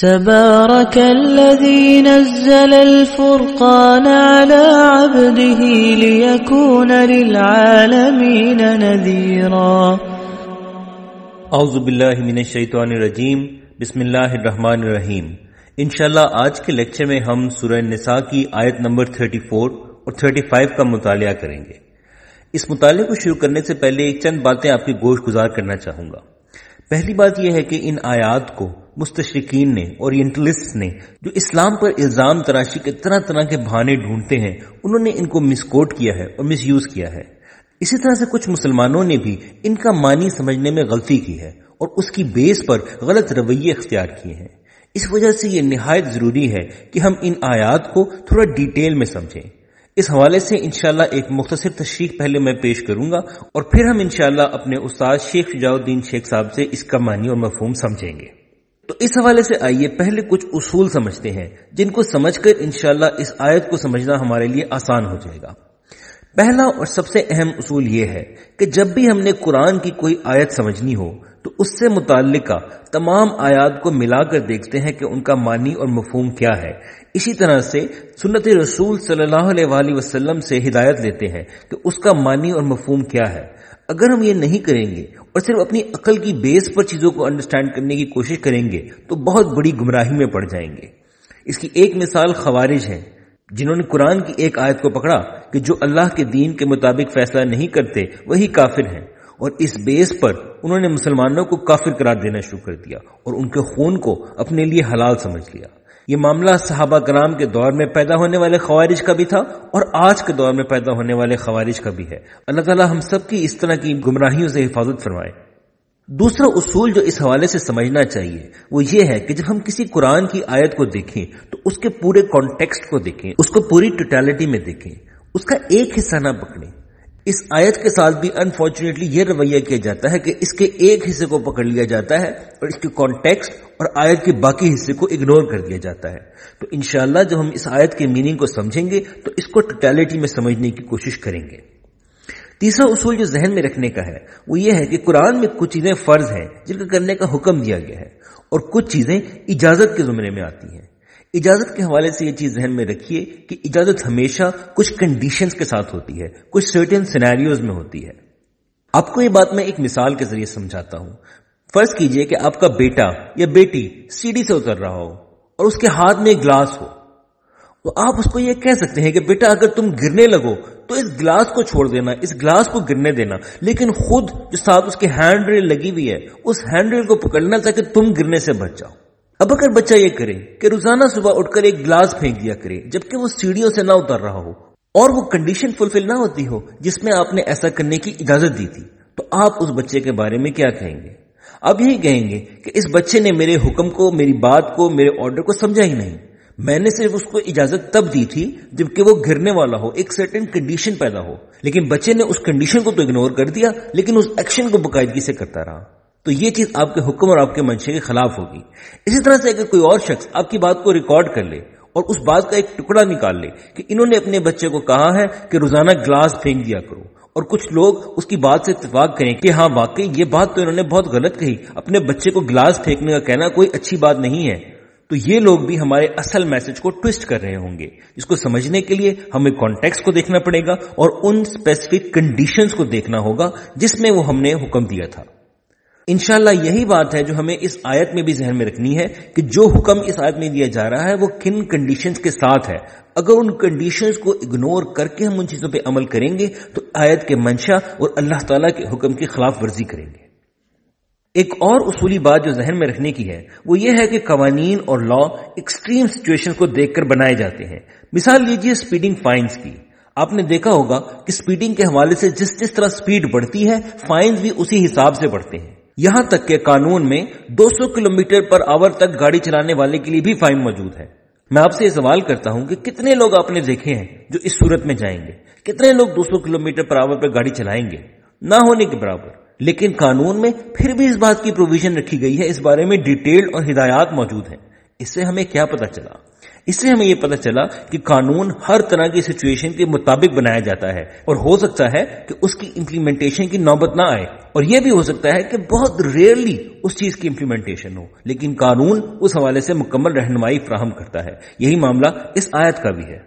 تبارك الذي نزل الفرقان على عبده ليكون للعالمين نذيرا. اعوذ باللہ من الشیطان الرجیم بسم اللہ الرحمن الرحیم انشاءاللہ آج کے لیکچر میں ہم سورہ نساء کی آیت نمبر 34 اور 35 کا مطالعہ کریں گے۔ اس مطالعے کو شروع کرنے سے پہلے ایک چند باتیں آپ کی گوشت گزار کرنا چاہوں گا۔ پہلی بات یہ ہے کہ ان آیات کو مستشرقین نے اورینٹلسٹ نے جو اسلام پر الزام تراشی کے طرح طرح کے بہانے ڈھونڈتے ہیں، انہوں نے ان کو مس کوٹ کیا ہے اور مس یوز کیا ہے۔ اسی طرح سے کچھ مسلمانوں نے بھی ان کا معنی سمجھنے میں غلطی کی ہے اور اس کی بیس پر غلط رویے اختیار کیے ہیں۔ اس وجہ سے یہ نہایت ضروری ہے کہ ہم ان آیات کو تھوڑا ڈیٹیل میں سمجھیں۔ اس حوالے سے انشاءاللہ ایک مختصر تشریح پہلے میں پیش کروں گا اور پھر ہم انشاءاللہ اپنے استاد شیخ شجاع الدین شیخ صاحب سے اس کا معنی اور مفہوم سمجھیں گے۔ تو اس حوالے سے آئیے پہلے کچھ اصول سمجھتے ہیں، جن کو سمجھ کر انشاءاللہ اس آیت کو سمجھنا ہمارے لیے آسان ہو جائے گا۔ پہلا اور سب سے اہم اصول یہ ہے کہ جب بھی ہم نے قرآن کی کوئی آیت سمجھنی ہو، تو اس سے متعلقہ تمام آیات کو ملا کر دیکھتے ہیں کہ ان کا معنی اور مفہوم کیا ہے۔ اسی طرح سے سنت رسول صلی اللہ علیہ وآلہ وسلم سے ہدایت لیتے ہیں کہ اس کا معنی اور مفہوم کیا ہے۔ اگر ہم یہ نہیں کریں گے اور صرف اپنی عقل کی بیس پر چیزوں کو انڈرسٹینڈ کرنے کی کوشش کریں گے، تو بہت بڑی گمراہی میں پڑ جائیں گے۔ اس کی ایک مثال خوارج ہے جنہوں نے قرآن کی ایک آیت کو پکڑا کہ جو اللہ کے دین کے مطابق فیصلہ نہیں کرتے، وہی کافر ہیں۔ اور اس بیس پر انہوں نے مسلمانوں کو کافر قرار دینا شروع کر دیا اور ان کے خون کو اپنے لیے حلال سمجھ لیا۔ یہ معاملہ صحابہ کرام کے دور میں پیدا ہونے والے خوارج کا بھی تھا اور آج کے دور میں پیدا ہونے والے خوارج کا بھی ہے۔ اللہ تعالیٰ ہم سب کی اس طرح کی گمراہیوں سے حفاظت فرمائے۔ دوسرا اصول جو اس حوالے سے سمجھنا چاہیے وہ یہ ہے کہ جب ہم کسی قرآن کی آیت کو دیکھیں تو اس کے پورے کانٹیکسٹ کو دیکھیں، اس کو پوری ٹوٹیلٹی میں دیکھیں، اس کا ایک حصہ نہ پکڑیں۔ اس آیت کے ساتھ بھی انفارچونیٹلی یہ رویہ کیا جاتا ہے کہ اس کے ایک حصے کو پکڑ لیا جاتا ہے اور اس کے کانٹیکسٹ اور آیت کے باقی حصے کو اگنور کر دیا جاتا ہے۔ تو انشاءاللہ جب ہم اس آیت کے میننگ کو سمجھیں گے تو اس کو ٹوٹیلٹی میں سمجھنے کی کوشش کریں گے۔ تیسرا اصول جو ذہن میں رکھنے کا ہے وہ یہ ہے کہ قرآن میں کچھ چیزیں فرض ہیں جن کا کرنے کا حکم دیا گیا ہے اور کچھ چیزیں اجازت کے زمرے میں آتی ہیں۔ اجازت کے حوالے سے یہ چیز ذہن میں رکھیے کہ اجازت ہمیشہ کچھ کنڈیشنز کے ساتھ ہوتی ہے، کچھ سرٹن سینیریوز میں ہوتی ہے۔ آپ کو یہ بات میں ایک مثال کے ذریعے سمجھاتا ہوں۔ فرض کیجیے کہ آپ کا بیٹا یا بیٹی سیڑھی سے اتر رہا ہو اور اس کے ہاتھ میں ایک گلاس ہو۔ تو آپ اس کو یہ کہہ سکتے ہیں کہ بیٹا اگر تم گرنے لگو تو اس گلاس کو چھوڑ دینا، اس گلاس کو گرنے دینا۔ لیکن خود جو ساتھ اس کے ہینڈ ریل لگی ہوئی ہے، اس ہینڈ ریل کو پکڑنا تاکہ تم گرنے سے بچ جاؤ۔ اب اگر بچہ یہ کرے کہ روزانہ صبح اٹھ کر ایک گلاس پھینک دیا کرے، جبکہ وہ سیڑھیوں سے نہ اتر رہا ہو، اور وہ کنڈیشن فلفل نہ ہوتی ہو، جس میں آپ نے ایسا کرنے کی اجازت دی تھی، تو آپ اس بچے کے بارے میں کیا کہیں گے؟ اب یہی کہیں گے کہ اس بچے نے میرے حکم کو، میری بات کو، میرے آرڈر کو سمجھا ہی نہیں۔ میں نے صرف اس کو اجازت تب دی تھی جبکہ وہ گرنے والا ہو، ایک سرٹن کنڈیشن پیدا ہو۔ لیکن بچے نے اس کنڈیشن کو تو اگنور کر دیا، لیکن اس ایکشن کو باقاعدگی سے کرتا رہا۔ تو یہ چیز آپ کے حکم اور آپ کے منشے کے خلاف ہوگی۔ اسی طرح سے اگر کوئی اور شخص آپ کی بات کو ریکارڈ کر لے اور اس بات کا ایک ٹکڑا نکال لے کہ انہوں نے اپنے بچے کو کہا ہے کہ روزانہ گلاس پھینک دیا کرو اور کچھ لوگ اس کی بات سے اتفاق کریں کہ ہاں واقعی یہ بات تو انہوں نے بہت غلط کہی۔ اپنے بچے کو گلاس پھینکنے کا کہنا کوئی اچھی بات نہیں ہے۔ تو یہ لوگ بھی ہمارے اصل میسج کو ٹوسٹ کر رہے ہوں گے۔ اس کو سمجھنے کے لیے ہمیں کانٹیکس کو دیکھنا پڑے گا اور ان اسپیسیفک کنڈیشنز کو دیکھنا ہوگا جس میں وہ ہم نے حکم دیا تھا۔ انشاءاللہ یہی بات ہے جو ہمیں اس آیت میں بھی ذہن میں رکھنی ہے کہ جو حکم اس آیت میں دیا جا رہا ہے وہ کن کنڈیشنز کے ساتھ ہے۔ اگر ان کنڈیشنز کو اگنور کر کے ہم ان چیزوں پہ عمل کریں گے تو آیت کے منشا اور اللہ تعالیٰ کے حکم کی خلاف ورزی کریں گے۔ ایک اور اصولی بات جو ذہن میں رکھنے کی ہے وہ یہ ہے کہ قوانین اور لا ایکسٹریم سچویشن کو دیکھ کر بنائے جاتے ہیں۔ مثال لیجیے اسپیڈنگ فائنز کی۔ آپ نے دیکھا ہوگا کہ اسپیڈنگ کے حوالے سے جس جس طرح اسپیڈ بڑھتی ہے فائنز بھی اسی حساب سے بڑھتے ہیں۔ یہاں تک کہ قانون میں دو سو کلو میٹر پر آور تک گاڑی چلانے والے کے لیے بھی فائن موجود ہے۔ میں آپ سے یہ سوال کرتا ہوں کہ کتنے لوگ آپ نے دیکھے ہیں جو اس صورت میں جائیں گے؟ کتنے لوگ دو سو کلو میٹر پر آور پر گاڑی چلائیں گے؟ نہ ہونے کے برابر۔ لیکن قانون میں پھر بھی اس بات کی پروویژن رکھی گئی ہے، اس بارے میں ڈیٹیل اور ہدایات موجود ہیں۔ اس سے ہمیں کیا پتا چلا؟ اس سے ہمیں یہ پتہ چلا کہ قانون ہر طرح کی سچویشن کے مطابق بنایا جاتا ہے اور ہو سکتا ہے کہ اس کی امپلیمنٹیشن کی نوبت نہ آئے اور یہ بھی ہو سکتا ہے کہ بہت ریئرلی اس چیز کی امپلیمنٹیشن ہو، لیکن قانون اس حوالے سے مکمل رہنمائی فراہم کرتا ہے۔ یہی معاملہ اس آیت کا بھی ہے۔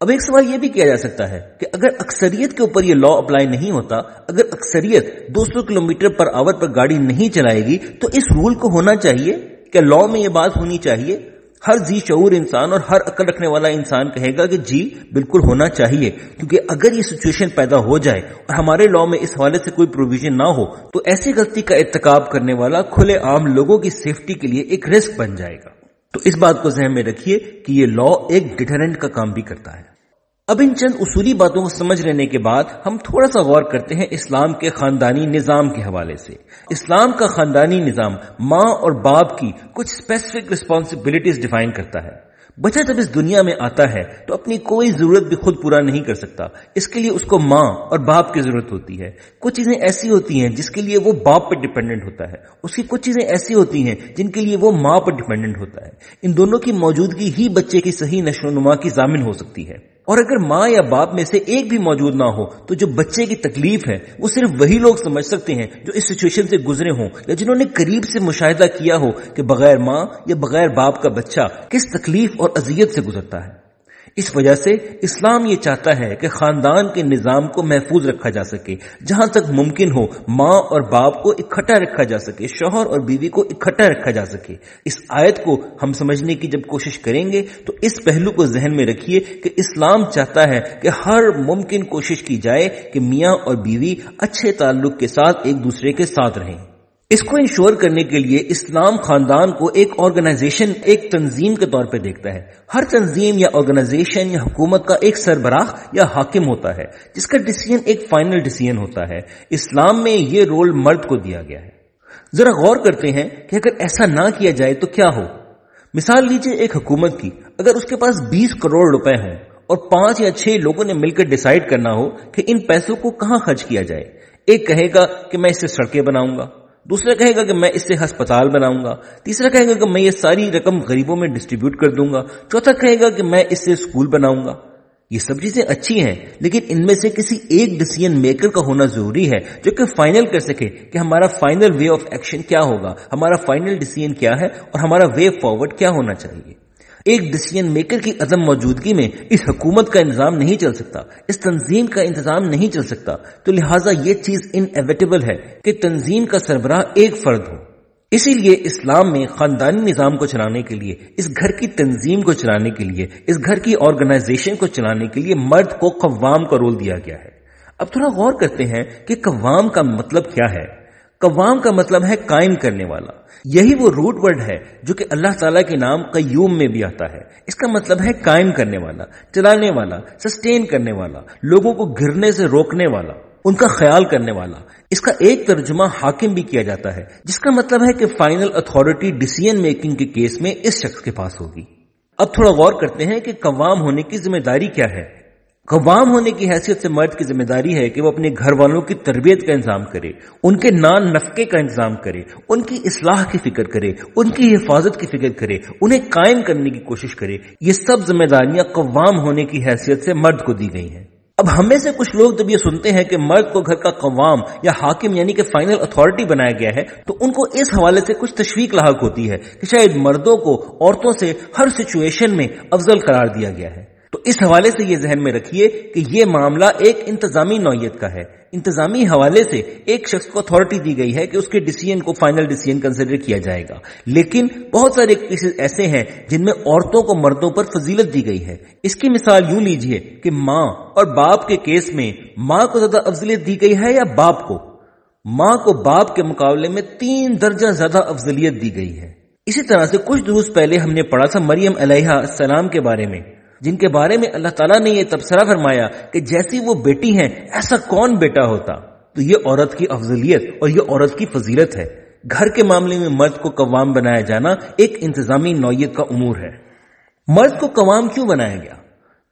اب ایک سوال یہ بھی کیا جا سکتا ہے کہ اگر اکثریت کے اوپر یہ لا اپلائی نہیں ہوتا، اگر اکثریت دو سو کلو میٹر پر آور پر گاڑی نہیں چلائے گی، تو اس رول کو ہونا چاہیے؟ کہ لا میں یہ بات ہونی چاہیے۔ ہر جی شعور انسان اور ہر عقل رکھنے والا انسان کہے گا کہ جی بالکل ہونا چاہیے۔ کیونکہ اگر یہ سچویشن پیدا ہو جائے اور ہمارے لا میں اس حوالے سے کوئی پروویژن نہ ہو، تو ایسی غلطی کا ارتکاب کرنے والا کھلے عام لوگوں کی سیفٹی کے لیے ایک رسک بن جائے گا۔ تو اس بات کو ذہن میں رکھیے کہ یہ لا ایک ڈیٹرنٹ کا کام بھی کرتا ہے۔ اب ان چند اصولی باتوں کو سمجھ لینے کے بعد ہم تھوڑا سا غور کرتے ہیں اسلام کے خاندانی نظام کے حوالے سے۔ اسلام کا خاندانی نظام ماں اور باپ کی کچھ اسپیسیفک ریسپانسبلٹیز ڈیفائن کرتا ہے۔ بچہ جب اس دنیا میں آتا ہے تو اپنی کوئی ضرورت بھی خود پورا نہیں کر سکتا۔ اس کے لیے اس کو ماں اور باپ کی ضرورت ہوتی ہے۔ کچھ چیزیں ایسی ہوتی ہیں جس کے لیے وہ باپ پر ڈیپینڈنٹ ہوتا ہے۔ اس کی کچھ چیزیں ایسی ہوتی ہیں جن کے لیے وہ ماں پر ڈیپینڈنٹ ہوتا ہے۔ ان دونوں کی موجودگی ہی بچے کی صحیح نشو و نما کی ضامن ہو سکتی ہے۔ اور اگر ماں یا باپ میں سے ایک بھی موجود نہ ہو، تو جو بچے کی تکلیف ہے، وہ صرف وہی لوگ سمجھ سکتے ہیں جو اس سچویشن سے گزرے ہوں، یا جنہوں نے قریب سے مشاہدہ کیا ہو کہ بغیر ماں یا بغیر باپ کا بچہ کس تکلیف اور اذیت سے گزرتا ہے۔ اس وجہ سے اسلام یہ چاہتا ہے کہ خاندان کے نظام کو محفوظ رکھا جا سکے، جہاں تک ممکن ہو ماں اور باپ کو اکٹھا رکھا جا سکے، شوہر اور بیوی کو اکٹھا رکھا جا سکے۔ اس آیت کو ہم سمجھنے کی جب کوشش کریں گے، تو اس پہلو کو ذہن میں رکھیے کہ اسلام چاہتا ہے کہ ہر ممکن کوشش کی جائے کہ میاں اور بیوی اچھے تعلق کے ساتھ ایک دوسرے کے ساتھ رہیں۔ اس کو انشور کرنے کے لیے اسلام خاندان کو ایک آرگنائزیشن ایک تنظیم کے طور پہ دیکھتا ہے۔ ہر تنظیم یا آرگنائزیشن یا حکومت کا ایک سربراہ یا حاکم ہوتا ہے، جس کا ڈیسیزن ایک فائنل ڈیسیزن ہوتا ہے۔ اسلام میں یہ رول مرد کو دیا گیا ہے۔ ذرا غور کرتے ہیں کہ اگر ایسا نہ کیا جائے تو کیا ہو؟ مثال لیجیے ایک حکومت کی۔ اگر اس کے پاس بیس کروڑ روپے ہیں اور پانچ یا چھ لوگوں نے مل کر ڈیسائیڈ کرنا ہو کہ ان پیسوں کو کہاں خرچ کیا جائے۔ ایک کہے گا کہ میں اس سے سڑکیں بناؤں گا۔ دوسرا کہے گا کہ میں اس سے ہسپتال بناؤں گا۔ تیسرا کہے گا کہ میں یہ ساری رقم غریبوں میں ڈسٹریبیوٹ کر دوں گا۔ چوتھا کہے گا کہ میں اس سے اسکول بناؤں گا۔ یہ سب چیزیں اچھی ہیں، لیکن ان میں سے کسی ایک ڈسیزن میکر کا ہونا ضروری ہے جو کہ فائنل کر سکے کہ ہمارا فائنل وے آف ایکشن کیا ہوگا، ہمارا فائنل ڈسیزن کیا ہے اور ہمارا وے فارورڈ کیا ہونا چاہیے۔ ایک ڈسیزن میکر کی عدم موجودگی میں اس حکومت کا انتظام نہیں چل سکتا، اس تنظیم کا انتظام نہیں چل سکتا، تو لہٰذا یہ چیز انویٹیبل ہے کہ تنظیم کا سربراہ ایک فرد ہو۔ اسی لیے اسلام میں خاندانی نظام کو چلانے کے لیے، اس گھر کی تنظیم کو چلانے کے لیے، اس گھر کی آرگنائزیشن کو چلانے کے لیے مرد کو قوام کا رول دیا گیا ہے۔ اب تھوڑا غور کرتے ہیں کہ قوام کا مطلب کیا ہے۔ قوام کا مطلب ہے قائم کرنے والا۔ یہی وہ روٹ ورڈ ہے جو کہ اللہ تعالیٰ کے نام قیوم میں بھی آتا ہے۔ اس کا مطلب ہے قائم کرنے والا، چلانے والا سسٹین کرنے والا، لوگوں کو گرنے سے روکنے والا، ان کا خیال کرنے والا۔ اس کا ایک ترجمہ حاکم بھی کیا جاتا ہے، جس کا مطلب ہے کہ فائنل اتھارٹی ڈسیزن میکنگ کے کیس میں اس شخص کے پاس ہوگی۔ اب تھوڑا غور کرتے ہیں کہ قوام ہونے کی ذمہ داری کیا ہے۔ قوام ہونے کی حیثیت سے مرد کی ذمہ داری ہے کہ وہ اپنے گھر والوں کی تربیت کا انتظام کرے، ان کے نان نفقے کا انتظام کرے، ان کی اصلاح کی فکر کرے، ان کی حفاظت کی فکر کرے، انہیں قائم کرنے کی کوشش کرے۔ یہ سب ذمہ داریاں قوام ہونے کی حیثیت سے مرد کو دی گئی ہیں۔ اب ہمیں سے کچھ لوگ جب یہ سنتے ہیں کہ مرد کو گھر کا قوام یا حاکم یعنی کہ فائنل اتھارٹی بنایا گیا ہے، تو ان کو اس حوالے سے کچھ تشویق لاحق ہوتی ہے کہ شاید مردوں کو عورتوں سے ہر سچویشن میں افضل قرار دیا گیا ہے۔ تو اس حوالے سے یہ ذہن میں رکھیے کہ یہ معاملہ ایک انتظامی نوعیت کا ہے۔ انتظامی حوالے سے ایک شخص کو اتھارٹی دی گئی ہے کہ اس کے ڈیسیزن کو فائنل ڈیسیزن کنسیڈر کیا جائے گا۔ لیکن بہت سارے کیسز ایسے ہیں جن میں عورتوں کو مردوں پر فضیلت دی گئی ہے۔ اس کی مثال یوں لیجیے کہ ماں اور باپ کے کیس میں ماں کو زیادہ افضلیت دی گئی ہے یا باپ کو؟ ماں کو باپ کے مقابلے میں تین درجہ زیادہ افضلیت دی گئی ہے۔ اسی طرح سے کچھ دروس پہلے ہم نے پڑھا تھا مریم علیہ السلام کے بارے میں۔ جن کے بارے میں اللہ تعالیٰ نے یہ تبصرہ فرمایا کہ جیسی وہ بیٹی ہیں، ایسا کون بیٹا ہوتا؟ تو یہ عورت کی افضلیت اور یہ عورت کی فضیلت ہے۔ گھر کے معاملے میں مرد کو قوام بنایا جانا ایک انتظامی نوعیت کا امور ہے۔ مرد کو قوام کیوں بنایا گیا؟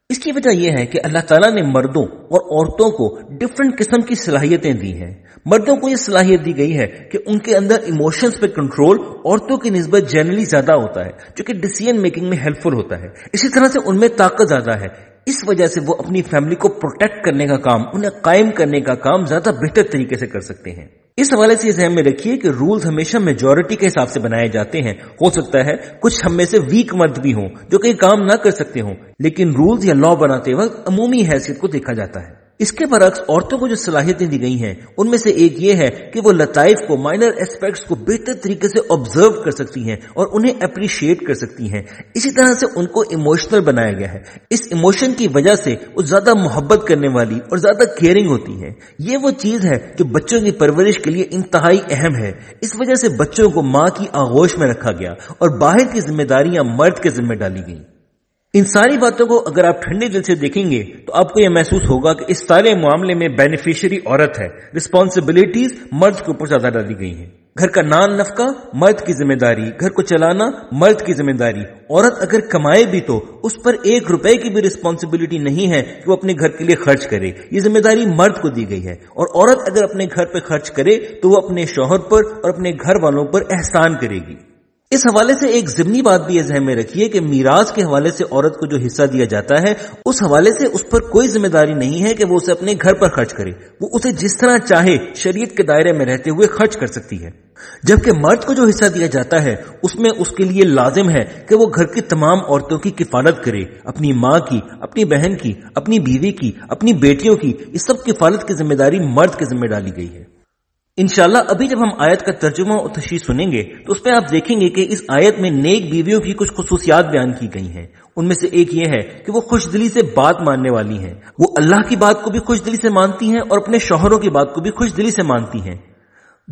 اس کی وجہ یہ ہے کہ اللہ تعالیٰ نے مردوں اور عورتوں کو ڈفرنٹ قسم کی صلاحیتیں دی ہیں۔ مردوں کو یہ صلاحیت دی گئی ہے کہ ان کے اندر ایموشنز پہ کنٹرول عورتوں کی نسبت جنرلی زیادہ ہوتا ہے، جو کہ ڈیسیزن میکنگ میں ہیلپ فل ہوتا ہے۔ اسی طرح سے ان میں طاقت زیادہ ہے۔ اس وجہ سے وہ اپنی فیملی کو پروٹیکٹ کرنے کا کام، انہیں قائم کرنے کا کام زیادہ بہتر طریقے سے کر سکتے ہیں۔ اس حوالے سے ذہن میں رکھیے کہ رولز ہمیشہ میجورٹی کے حساب سے بنائے جاتے ہیں۔ ہو سکتا ہے کچھ ہم میں سے ویک مرد بھی ہوں جو کہ کام نہ کر سکتے ہوں، لیکن رولز یا لا بناتے وقت عمومی حیثیت کو دیکھا جاتا ہے۔ اس کے برعکس عورتوں کو جو صلاحیتیں دی گئی ہیں، ان میں سے ایک یہ ہے کہ وہ لطائف کو مائنر اسپیکٹس کو بہتر طریقے سے آبزرو کر سکتی ہیں اور انہیں اپریشیٹ کر سکتی ہیں۔ اسی طرح سے ان کو ایموشنل بنایا گیا ہے۔ اس ایموشن کی وجہ سے وہ زیادہ محبت کرنے والی اور زیادہ کیئرنگ ہوتی ہیں۔ یہ وہ چیز ہے جو بچوں کی پرورش کے لیے انتہائی اہم ہے۔ اس وجہ سے بچوں کو ماں کی آغوش میں رکھا گیا اور باہر کی ذمہ داریاں مرد کے ذمہ ڈالی گئی ان ساری باتوں کو اگر آپ ٹھنڈے دل سے دیکھیں گے تو آپ کو یہ محسوس ہوگا کہ اس سارے معاملے میں بینیفیشری عورت ہے۔ رسپانسبلٹیز مرد کے اوپر زیادہ ڈالی گئی ہیں۔ گھر کا نان نفقہ مرد کی ذمہ داری، گھر کو چلانا مرد کی ذمہ داری۔ عورت اگر کمائے بھی تو اس پر ایک روپے کی بھی رسپانسبلٹی نہیں ہے کہ وہ اپنے گھر کے لیے خرچ کرے۔ یہ ذمہ داری مرد کو دی گئی ہے۔ اور عورت اگر اپنے گھر پہ خرچ کرے تو وہ اپنے شوہر پر اور اپنے گھر والوں پر احسان کرے گی۔ اس حوالے سے ایک ضمنی بات بھی یہ ذہن میں رکھیے کہ میراث کے حوالے سے عورت کو جو حصہ دیا جاتا ہے، اس حوالے سے اس پر کوئی ذمہ داری نہیں ہے کہ وہ اسے اپنے گھر پر خرچ کرے۔ وہ اسے جس طرح چاہے شریعت کے دائرے میں رہتے ہوئے خرچ کر سکتی ہے۔ جبکہ مرد کو جو حصہ دیا جاتا ہے، اس میں اس کے لیے لازم ہے کہ وہ گھر کی تمام عورتوں کی کفالت کرے۔ اپنی ماں کی، اپنی بہن کی، اپنی بیوی کی، اپنی بیٹیوں کی، اس سب کفالت کی ذمہ داری مرد کے ذمہ ڈالی گئی ہے۔ انشاءاللہ ابھی جب ہم آیت کا ترجمہ اور تشریح سنیں گے تو اس میں آپ دیکھیں گے کہ اس آیت میں نیک بیویوں کی کچھ خصوصیات بیان کی گئی ہیں۔ ان میں سے ایک یہ ہے کہ وہ خوش دلی سے بات ماننے والی ہیں۔ وہ اللہ کی بات کو بھی خوش دلی سے مانتی ہیں اور اپنے شوہروں کی بات کو بھی خوش دلی سے مانتی ہیں۔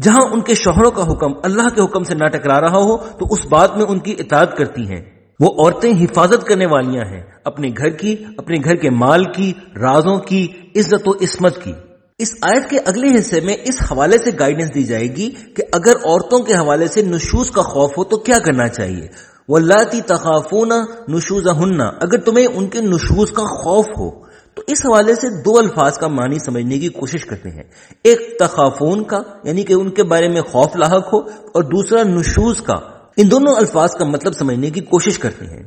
جہاں ان کے شوہروں کا حکم اللہ کے حکم سے نہ ٹکرا رہا ہو تو اس بات میں ان کی اطاعت کرتی ہیں۔ وہ عورتیں حفاظت کرنے والیاں ہیں۔ اپنے گھر کی، اپنے گھر کے مال کی، رازوں کی، عزت و عصمت کی۔ اس آیت کے اگلے حصے میں اس حوالے سے گائیڈنس دی جائے گی کہ اگر عورتوں کے حوالے سے نشوز کا خوف ہو تو کیا کرنا چاہیے؟ وہ لاتی تخافون نشوز ہننا اگر تمہیں ان کے نشوز کا خوف ہو، تو اس حوالے سے دو الفاظ کا معنی سمجھنے کی کوشش کرتے ہیں۔ ایک تخافون کا یعنی کہ ان کے بارے میں خوف لاحق ہو، اور دوسرا نشوز کا۔ ان دونوں الفاظ کا مطلب سمجھنے کی کوشش کرتے ہیں۔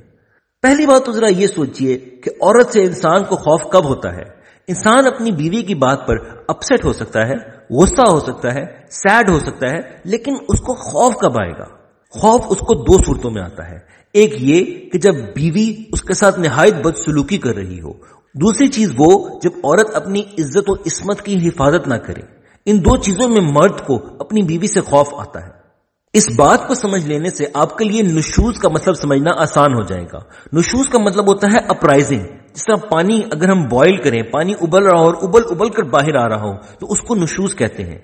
پہلی بات تو ذرا یہ سوچئے کہ عورت سے انسان کو خوف کب ہوتا ہے؟ انسان اپنی بیوی کی بات پر اپسٹ ہو سکتا ہے، غصہ ہو سکتا ہے سیڈ ہو سکتا ہے، لیکن اس کو خوف کب آئے گا؟ خوف اس کو دو صورتوں میں آتا ہے۔ ایک یہ کہ جب بیوی اس کے ساتھ نہایت بد سلوکی کر رہی ہو۔ دوسری چیز وہ جب عورت اپنی عزت و عصمت کی حفاظت نہ کرے۔ ان دو چیزوں میں مرد کو اپنی بیوی سے خوف آتا ہے۔ اس بات کو سمجھ لینے سے آپ کے لیے نشوز کا مطلب سمجھنا آسان ہو جائے گا۔ نشوز کا مطلب ہوتا ہے اپرائزنگ جس طرح پانی اگر ہم بوائل کریں، پانی ابل رہا ہو اور ابل ابل کر باہر آ رہا ہو، تو اس کو نشوز کہتے ہیں۔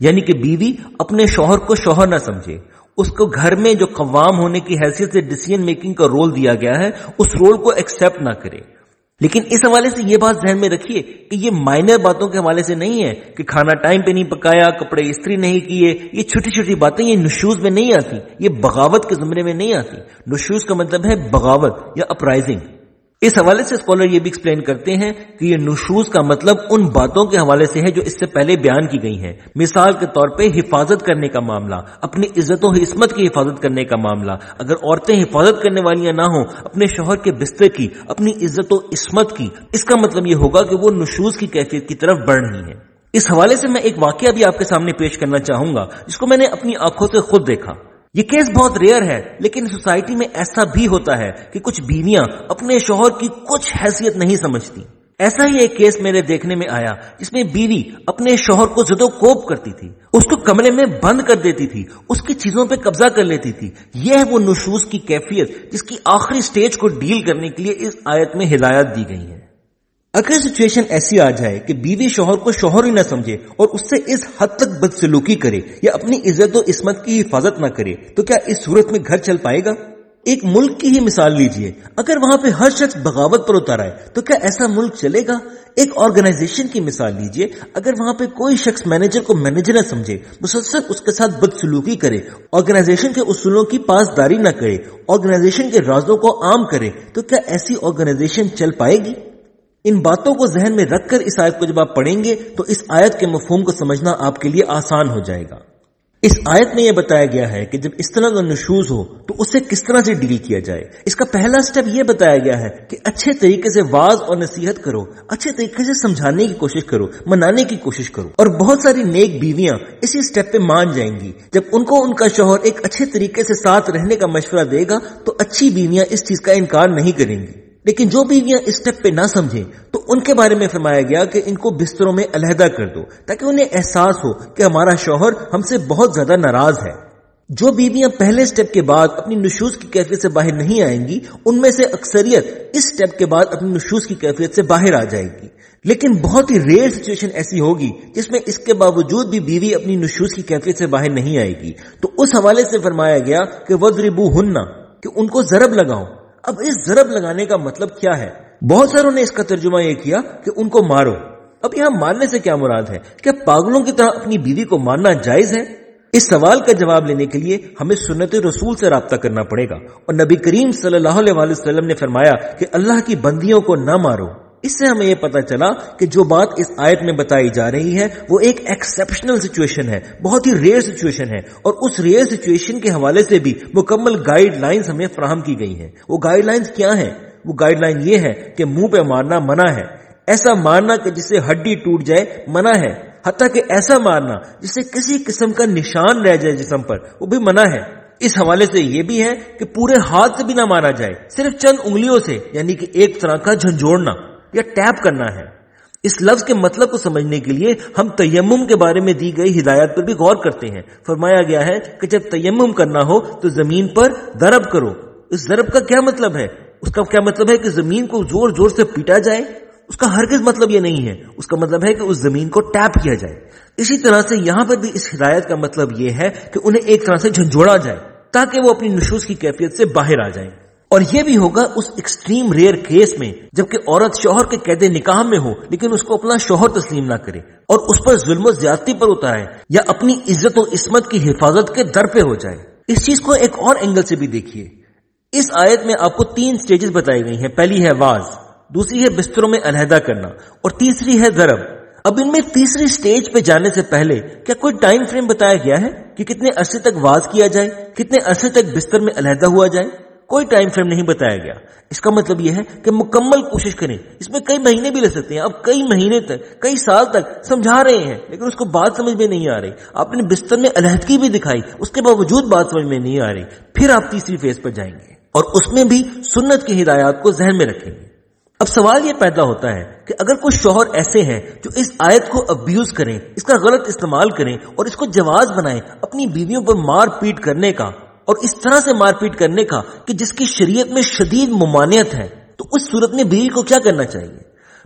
یعنی کہ بیوی اپنے شوہر کو شوہر نہ سمجھے۔ اس کو گھر میں جو قوام ہونے کی حیثیت سے ڈسیزن میکنگ کا رول دیا گیا ہے، اس رول کو ایکسپٹ نہ کرے۔ لیکن اس حوالے سے یہ بات ذہن میں رکھیے کہ یہ مائنر باتوں کے حوالے سے نہیں ہے کہ کھانا ٹائم پہ نہیں پکایا، کپڑے استری نہیں کیے، یہ چھوٹی چھوٹی باتیں، یہ نشوز میں نہیں آتی، یہ بغاوت کے زمرے میں نہیں آتی۔ نشوز کا مطلب ہے بغاوت یا اپرائزنگ اس حوالے سے اسکالر یہ بھی ایکسپلین کرتے ہیں کہ یہ نشوز کا مطلب ان باتوں کے حوالے سے ہے جو اس سے پہلے بیان کی گئی ہیں۔ مثال کے طور پہ حفاظت کرنے کا معاملہ، اپنی عزت و عصمت کی حفاظت کرنے کا معاملہ۔ اگر عورتیں حفاظت کرنے والیاں نہ ہوں، اپنے شوہر کے بستر کی، اپنی عزت و عصمت کی، اس کا مطلب یہ ہوگا کہ وہ نشوز کی کیفیت کی طرف بڑھ رہی ہیں۔ اس حوالے سے میں ایک واقعہ بھی آپ کے سامنے پیش کرنا چاہوں گا، جس کو میں نے اپنی آنکھوں سے خود دیکھا۔ یہ کیس بہت ریئر ہے، لیکن سوسائٹی میں ایسا بھی ہوتا ہے کہ کچھ بیویاں اپنے شوہر کی کچھ حیثیت نہیں سمجھتی۔ ایسا ہی ایک کیس میرے دیکھنے میں آیا، جس میں بیوی اپنے شوہر کو زدو کوپ کرتی تھی، اس کو کمرے میں بند کر دیتی تھی، اس کی چیزوں پہ قبضہ کر لیتی تھی۔ یہ ہے وہ نشوز کی کیفیت، جس کی آخری سٹیج کو ڈیل کرنے کے لیے اس آیت میں ہدایت دی گئی ہے۔ اگر سچویشن ایسی آ جائے کہ بیوی شوہر کو شوہر ہی نہ سمجھے اور اس سے اس حد تک بد سلوکی کرے یا اپنی عزت و عصمت کی حفاظت نہ کرے، تو کیا اس صورت میں گھر چل پائے گا؟ ایک ملک کی ہی مثال لیجیے، اگر وہاں پہ ہر شخص بغاوت پر اتر آئے، تو کیا ایسا ملک چلے گا؟ ایک آرگنائزیشن کی مثال لیجیے، اگر وہاں پہ کوئی شخص مینیجر کو مینیجر نہ سمجھے، مسلسل اس کے ساتھ بد سلوکی کرے آرگنائزیشن کے اصولوں کی پاسداری نہ کرے آرگنائزیشن کے رازوں کو عام کرے، تو کیا ایسی آرگنائزیشن چل پائے گی؟ ان باتوں کو ذہن میں رکھ کر اس آیت کو جب آپ پڑھیں گے تو اس آیت کے مفہوم کو سمجھنا آپ کے لیے آسان ہو جائے گا۔ اس آیت میں یہ بتایا گیا ہے کہ جب اس طرح کا نشوز ہو تو اسے کس طرح سے ڈیل کیا جائے؟ اس کا پہلا سٹیپ یہ بتایا گیا ہے کہ اچھے طریقے سے واز اور نصیحت کرو، اچھے طریقے سے سمجھانے کی کوشش کرو، منانے کی کوشش کرو۔ اور بہت ساری نیک بیویاں اسی سٹیپ پہ مان جائیں گی۔ جب ان کو ان کا شوہر ایک اچھے طریقے سے ساتھ رہنے کا مشورہ دے گا تو اچھی بیویاں اس چیز کا انکار نہیں کریں گی۔ لیکن جو بیویاں اس اسٹیپ پہ نہ سمجھیں تو ان کے بارے میں فرمایا گیا کہ ان کو بستروں میں علیحدہ کر دو، تاکہ انہیں احساس ہو کہ ہمارا شوہر ہم سے بہت زیادہ ناراض ہے۔ جو بیویاں پہلے سٹیپ کے بعد اپنی نشوز کی کیفیت سے باہر نہیں آئیں گی، ان میں سے اکثریت اس سٹیپ کے بعد اپنی نشوز کی کیفیت سے باہر آ جائے گی۔ لیکن بہت ہی ریئر سچویشن ایسی ہوگی جس میں اس کے باوجود بھی بیوی اپنی نشوز کی کیفیت سے باہر نہیں آئے گی۔ تو اس حوالے سے فرمایا گیا کہ وزربو ہننا کہ ان کو ضرب لگاؤ۔ اب اس ضرب لگانے کا مطلب کیا ہے؟ بہت ساروں نے اس کا ترجمہ یہ کیا کہ ان کو مارو۔ اب یہاں مارنے سے کیا مراد ہے؟ کیا پاگلوں کی طرح اپنی بیوی کو مارنا جائز ہے؟ اس سوال کا جواب لینے کے لیے ہمیں سنت رسول سے رابطہ کرنا پڑے گا۔ اور نبی کریم صلی اللہ علیہ وسلم نے فرمایا کہ اللہ کی بندیوں کو نہ مارو۔ اس سے ہمیں یہ پتا چلا کہ جو بات اس آیت میں بتائی جا رہی ہے، وہ ایک ایکسپشنل سچویشن ہے، بہت ہی ریئر سچویشن ہے، اور اس ریئر سچویشن کے حوالے سے بھی مکمل گائیڈ لائنز ہمیں فراہم کی گئی ہیں۔ وہ گائیڈ لائنز کیا ہیں؟ وہ گائیڈ لائن یہ ہے کہ منہ پہ مارنا منع ہے۔ ایسا مارنا کہ جس سے ہڈی ٹوٹ جائے منع ہے۔ حتیٰ کہ ایسا مارنا جس سے کسی قسم کا نشان رہ جائے جسم پر، وہ بھی منع ہے۔ اس حوالے سے یہ بھی ہے کہ پورے ہاتھ سے بھی نہ مارا جائے، صرف چند انگلیوں سے یعنی کہ ایک طرح کا جھنجھوڑنا۔ یا ٹیپ کرنا ہے۔ اس لفظ کے مطلب کو سمجھنے کے لیے ہم تیمم کے بارے میں دی گئی ہدایت پر بھی غور کرتے ہیں۔ فرمایا گیا ہے کہ جب تیمم کرنا ہو تو زمین پر درب کرو۔ اس ضرب کا کیا مطلب ہے؟ اس کا کیا مطلب ہے کہ زمین کو زور زور سے پیٹا جائے؟ اس کا ہرگز مطلب یہ نہیں ہے۔ اس کا مطلب ہے کہ اس زمین کو ٹیپ کیا جائے۔ اسی طرح سے یہاں پر بھی اس ہدایت کا مطلب یہ ہے کہ انہیں ایک طرح سے جھنجھوڑا جائے تاکہ وہ اپنی نشوز کی کیفیت سے باہر آ جائیں۔ اور یہ بھی ہوگا اس ایکسٹریم ریئر کیس میں، جبکہ عورت شوہر کے قید نکاح میں ہو، لیکن اس کو اپنا شوہر تسلیم نہ کرے، اور اس پر ظلم و زیادتی پر اتارے، یا اپنی عزت و عصمت کی حفاظت کے در پہ ہو جائے۔ اس چیز کو ایک اور اینگل سے بھی دیکھیے۔ اس آیت میں آپ کو تین سٹیجز بتائی گئی ہیں۔ پہلی ہے واز، دوسری ہے بستروں میں علیحدہ کرنا، اور تیسری ہے ضرب۔ اب ان میں تیسری سٹیج پہ جانے سے پہلے کیا کوئی ٹائم فریم بتایا گیا ہے کہ کتنے عرصے تک واز کیا جائے، کتنے عرصے تک بستر میں علیحدہ ہوا جائے؟ کوئی ٹائم فریم نہیں بتایا گیا۔ اس کا مطلب یہ ہے کہ مکمل کوشش کریں۔ اس میں کئی مہینے بھی لگ سکتے ہیں۔ اب کئی مہینے تک، کئی سال تک سمجھا رہے ہیں، لیکن اس کو بات سمجھ میں نہیں آ رہی۔ آپ نے بستر میں علیحدگی بھی دکھائی، اس کے باوجود بات سمجھ میں نہیں آ رہی۔ پھر آپ تیسری فیز پر جائیں گے۔ اور اس میں بھی سنت کی ہدایات کو ذہن میں رکھیں گے۔ اب سوال یہ پیدا ہوتا ہے کہ اگر کوئی شوہر ایسے ہیں جو اس آیت کو ابیوز کریں، اس کا غلط استعمال کریں اور اس کو جواز بنائیں اپنی بیویوں پر مار پیٹ کرنے کا اور اس طرح سے مار پیٹ کرنے کا کہ جس کی شریعت میں شدید ممانعت ہے، تو اس صورت میں بیوی کو کیا کرنا چاہیے؟